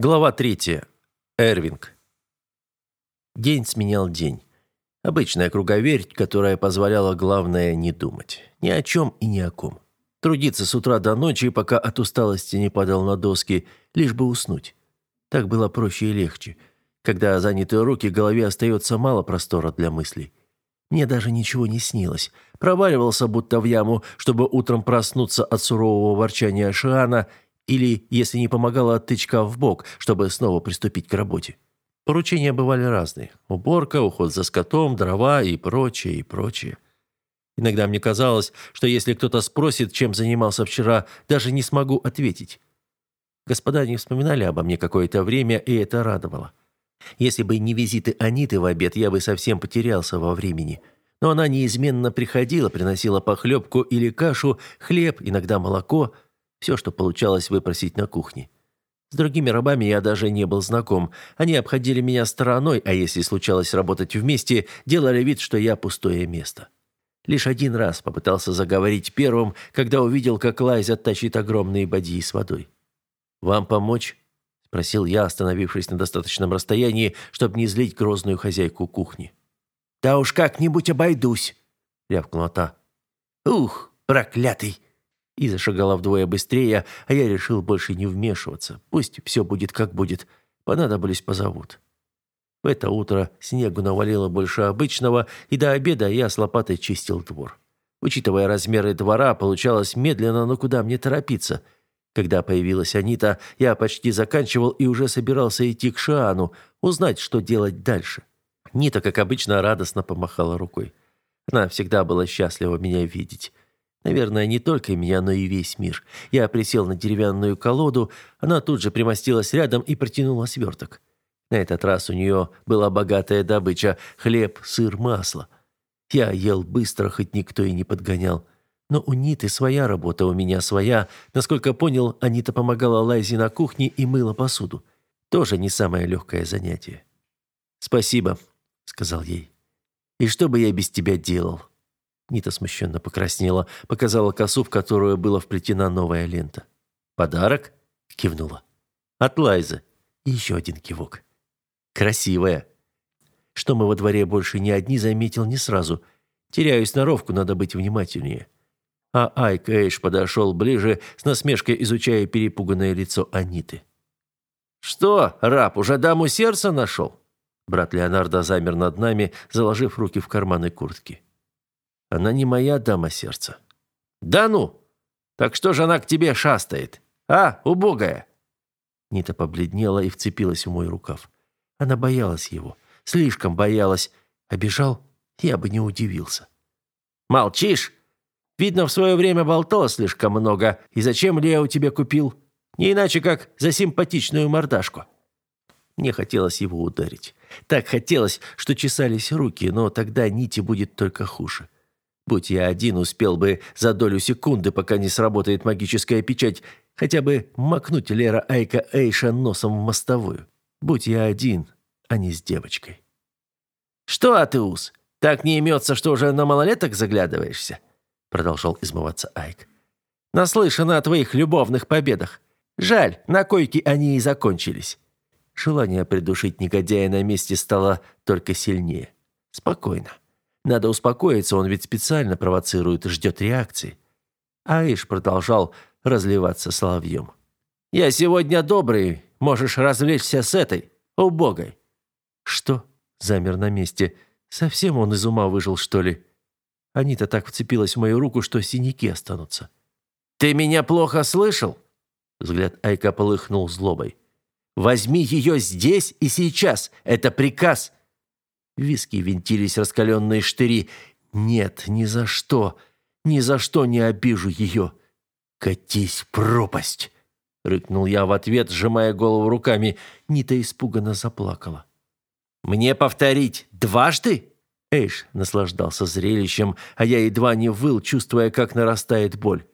Глава третья. Эрвинг. День сменял день. Обычная круговерть, которая позволяла, главное, не думать. Ни о чем и ни о ком. Трудиться с утра до ночи, пока от усталости не падал на доски, лишь бы уснуть. Так было проще и легче. Когда заняты руки, голове остается мало простора для мыслей. Мне даже ничего не снилось. Проваливался будто в яму, чтобы утром проснуться от сурового ворчания Шиана или, если не помогала, тычка в бок, чтобы снова приступить к работе. Поручения бывали разные. Уборка, уход за скотом, дрова и прочее, и прочее. Иногда мне казалось, что если кто-то спросит, чем занимался вчера, даже не смогу ответить. Господа не вспоминали обо мне какое-то время, и это радовало. Если бы не визиты Аниты в обед, я бы совсем потерялся во времени. Но она неизменно приходила, приносила похлебку или кашу, хлеб, иногда молоко – все, что получалось выпросить на кухне. С другими рабами я даже не был знаком. Они обходили меня стороной, а если случалось работать вместе, делали вид, что я пустое место. Лишь один раз попытался заговорить первым, когда увидел, как Лайза тащит огромные бадьи с водой. «Вам помочь?» – спросил я, остановившись на достаточном расстоянии, чтобы не злить грозную хозяйку кухни. «Да уж как-нибудь обойдусь», – рявкнула та. «Ух, проклятый!» И зашагала вдвое быстрее, а я решил больше не вмешиваться. Пусть все будет как будет. Понадобились позовут. В это утро снегу навалило больше обычного, и до обеда я с лопатой чистил двор. Учитывая размеры двора, получалось медленно, но куда мне торопиться? Когда появилась Анита, я почти заканчивал и уже собирался идти к Шиану, узнать, что делать дальше. Нита, как обычно, радостно помахала рукой. Она всегда была счастлива меня видеть. Наверное, не только меня, но и весь мир. Я присел на деревянную колоду, она тут же примостилась рядом и протянула сверток. На этот раз у нее была богатая добыча – хлеб, сыр, масло. Я ел быстро, хоть никто и не подгонял. Но у Ниты своя работа, у меня своя. Насколько понял, Анита помогала Лайзе на кухне и мыла посуду. Тоже не самое легкое занятие. «Спасибо», – сказал ей. «И что бы я без тебя делал?» Нита смущенно покраснела, показала косу, в которую была вплетена новая лента. «Подарок?» – кивнула. «От Лайзы». И еще один кивок. «Красивая». Что мы во дворе больше не одни, заметил не сразу. Теряю сноровку, надо быть внимательнее. А Айк Эйш подошел ближе, с насмешкой изучая перепуганное лицо Аниты. «Что, раб, уже даму сердца нашел?» Брат Леонардо замер над нами, заложив руки в карманы куртки. Она не моя дама сердца. Да ну! Так что же она к тебе шастает? А, убогая!» Нита побледнела и вцепилась в мой рукав. Она боялась его. Слишком боялась. Обежал, я бы не удивился. «Молчишь? Видно, в свое время болтала слишком много. И зачем Лео тебе купил? Не иначе, как за симпатичную мордашку». Мне хотелось его ударить. Так хотелось, что чесались руки, но тогда Ните будет только хуже. Будь я один, успел бы за долю секунды, пока не сработает магическая печать, хотя бы макнуть Лера Айка Эйша носом в мостовую. Будь я один, а не с девочкой. «Что, Атеус, так не имется, что уже на малолеток заглядываешься?» Продолжал измываться Айк. «Наслышано о твоих любовных победах. Жаль, на койке они и закончились». Желание придушить негодяя на месте стало только сильнее. Спокойно. Надо успокоиться, он ведь специально провоцирует ждет реакции. Аиш продолжал разливаться соловьем. «Я сегодня добрый, можешь развлечься с этой, убогой». «Что?» – замер на месте. «Совсем он из ума выжил, что ли?» Анита так вцепилась в мою руку, что синяки останутся. «Ты меня плохо слышал?» Взгляд Айка полыхнул злобой. «Возьми ее здесь и сейчас. Это приказ. В виски винтились раскаленные штыри. «Нет, ни за что, ни за что не обижу ее!» «Катись пропасть!» — рыкнул я в ответ, сжимая голову руками. Нита испуганно заплакала. «Мне повторить дважды?» Эйш наслаждался зрелищем, а я едва не выл, чувствуя, как нарастает боль.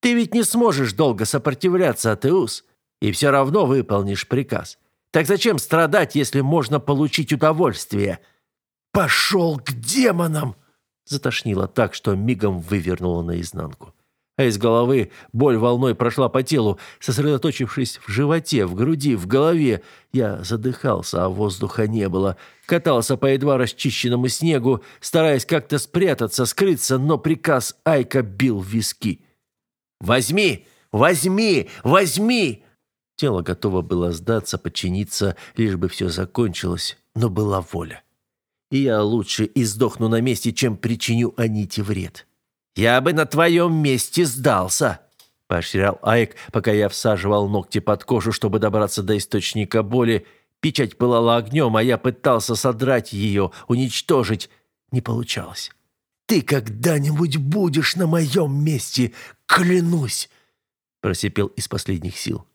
«Ты ведь не сможешь долго сопротивляться, Атеус, и все равно выполнишь приказ. Так зачем страдать, если можно получить удовольствие?» «Пошел к демонам!» Затошнило так, что мигом вывернуло наизнанку. а из головы боль волной прошла по телу, сосредоточившись в животе, в груди, в голове. Я задыхался, а воздуха не было. Катался по едва расчищенному снегу, стараясь как-то спрятаться, скрыться, но приказ Айка бил виски. «Возьми! Возьми! Возьми!» Тело готово было сдаться, подчиниться, лишь бы все закончилось, но была воля. И я лучше издохну на месте, чем причиню Аните вред. «Я бы на твоем месте сдался!» – поощрял Айк, пока я всаживал ногти под кожу, чтобы добраться до источника боли. Печать пылала огнем, а я пытался содрать ее, уничтожить. Не получалось. «Ты когда-нибудь будешь на моем месте, клянусь!» – просипел из последних сил.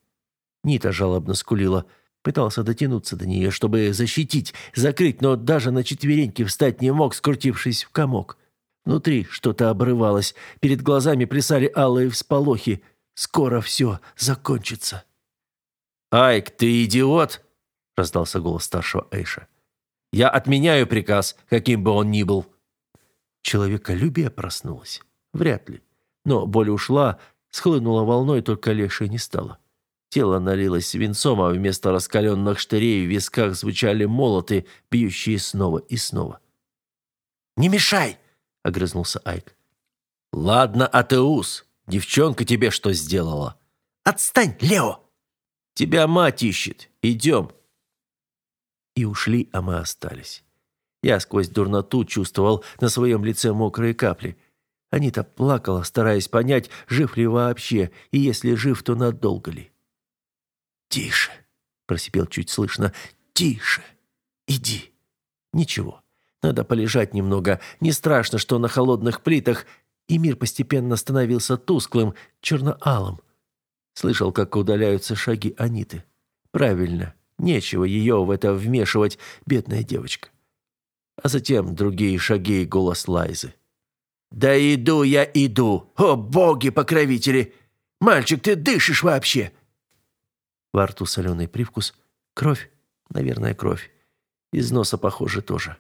Нита жалобно скулила. Пытался дотянуться до нее, чтобы защитить, закрыть, но даже на четвереньки встать не мог, скрутившись в комок. Внутри что-то обрывалось, перед глазами плясали алые всполохи. Скоро все закончится. «Айк, ты идиот!» – раздался голос старшего Эйша. «Я отменяю приказ, каким бы он ни был». Человеколюбие проснулось? Вряд ли. Но боль ушла, схлынула волной, только легче не стало. Тело налилось свинцом, а вместо раскаленных штырей в висках звучали молоты, бьющие снова и снова. «Не мешай!» — огрызнулся Айк. «Ладно, Атеус, девчонка тебе что сделала?» «Отстань, Лео!» «Тебя мать ищет. Идем!» И ушли, а мы остались. Я сквозь дурноту чувствовал на своем лице мокрые капли. Анита плакала, стараясь понять, жив ли вообще, и если жив, то надолго ли. «Тише!» – просипел чуть слышно. «Тише! Иди!» «Ничего. Надо полежать немного. Не страшно, что на холодных плитах, и мир постепенно становился тусклым, черно-алым. Слышал, как удаляются шаги Аниты. Правильно, нечего ее в это вмешивать, бедная девочка. А затем другие шаги и голос Лайзы. «Да иду я, иду! О, боги-покровители! Мальчик, ты дышишь вообще!» Во рту соленый привкус. Кровь, наверное, кровь. Из носа, похоже, тоже.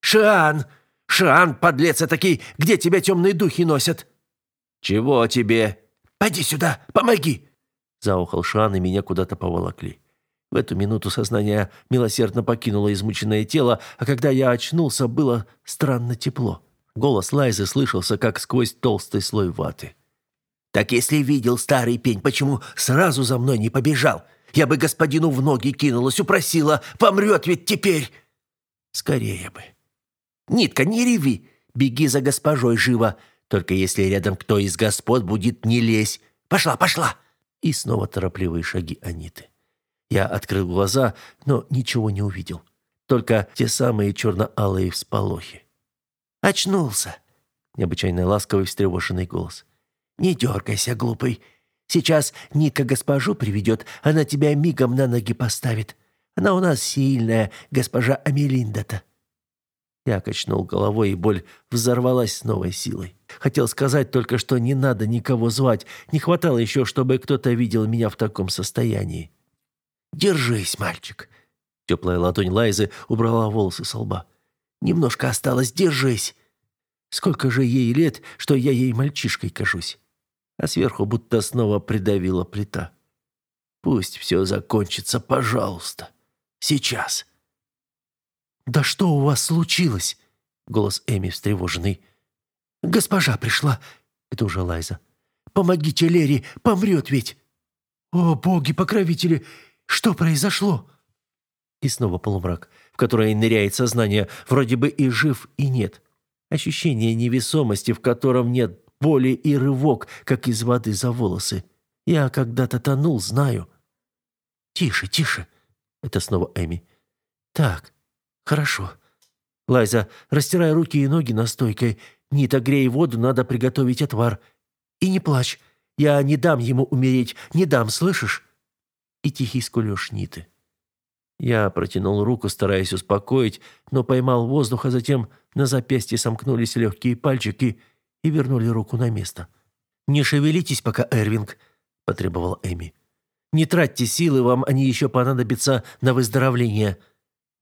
«Шиан! Шиан, подлец этакий! Где тебя темные духи носят?» «Чего тебе?» «Пойди сюда, помоги!» Заухал Шиан, и меня куда-то поволокли. В эту минуту сознание милосердно покинуло измученное тело, а когда я очнулся, было странно тепло. Голос Лайзы слышался, как сквозь толстый слой ваты. «Так если видел старый пень, почему сразу за мной не побежал? Я бы господину в ноги кинулась, упросила, помрет ведь теперь!» «Скорее бы!» Нитка, не реви. Беги за госпожой живо. Только если рядом кто из господ будет, не лезь. Пошла, пошла!» И снова торопливые шаги Аниты. Я открыл глаза, но ничего не увидел. Только те самые черно-алые всполохи. «Очнулся!» Необычайно ласковый встревоженный голос. «Не дергайся, глупый. Сейчас Нитка госпожу приведет, она тебя мигом на ноги поставит. Она у нас сильная, госпожа Амелинда-то». Я качнул головой, и боль взорвалась с новой силой. Хотел сказать только, что не надо никого звать. Не хватало еще, чтобы кто-то видел меня в таком состоянии. «Держись, мальчик!» Теплая ладонь Лайзы убрала волосы с лба. «Немножко осталось, держись!» Сколько же ей лет, что я ей мальчишкой кажусь? А сверху будто снова придавила плита. Пусть все закончится, пожалуйста. Сейчас. «Да что у вас случилось?» Голос Эми встревоженный. «Госпожа пришла!» Это уже Лайза. «Помогите Лере, помрет ведь!» «О, боги-покровители! Что произошло?» И снова полумрак, в который ныряет сознание, вроде бы и жив, и нет. Ощущение невесомости, в котором нет боли и рывок, как из воды за волосы. Я когда-то тонул, знаю. «Тише, тише!» Это снова Эми. «Так, «Хорошо. Лайза, растирай руки и ноги настойкой. Нита, грей воду, надо приготовить отвар. И не плачь. Я не дам ему умереть. Не дам, слышишь?» И тихий скулёж Ниты. Я протянул руку, стараясь успокоить, но поймал воздух, а затем на запястье сомкнулись легкие пальчики и вернули руку на место. «Не шевелитесь пока, Эрвинг», — потребовал Эми. «Не тратьте силы, вам они еще понадобятся на выздоровление.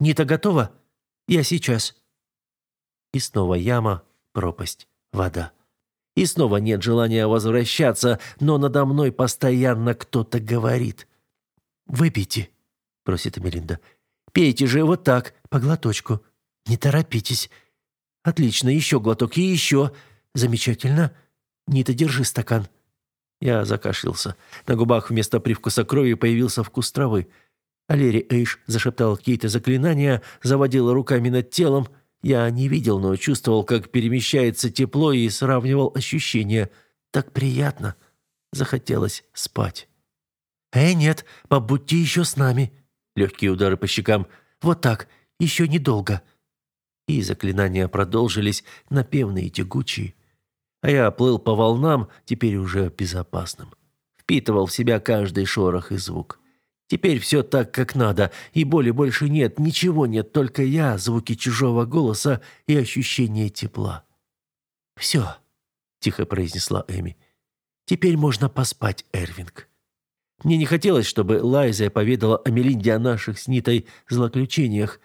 Нита готова? Я сейчас». И снова яма, пропасть, вода. И снова нет желания возвращаться, но надо мной постоянно кто-то говорит. «Выпейте», — просит Эмилинда. «Пейте же вот так, по глоточку. Не торопитесь. Отлично, еще глоток и еще. Замечательно. Нита, держи стакан». Я закашлялся. На губах вместо привкуса крови появился вкус травы. Алери Эйш зашептал какие-то заклинания, заводила руками над телом. Я не видел, но чувствовал, как перемещается тепло и сравнивал ощущения. Так приятно. Захотелось спать. «Эй, нет, побудьте еще с нами». Легкие удары по щекам. «Вот так, еще недолго». И заклинания продолжились, напевные и тягучие. А я плыл по волнам, теперь уже безопасным. Впитывал в себя каждый шорох и звук. Теперь все так, как надо, и боли больше нет, ничего нет, только я, звуки чужого голоса и ощущение тепла. «Все», — тихо произнесла Эми. «Теперь можно поспать, Эрвинг». Мне не хотелось, чтобы Лайза поведала о Мелинде о наших с Нитой злоключениях,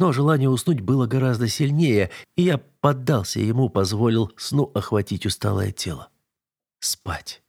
но желание уснуть было гораздо сильнее, и я поддался ему, позволил сну охватить усталое тело. Спать.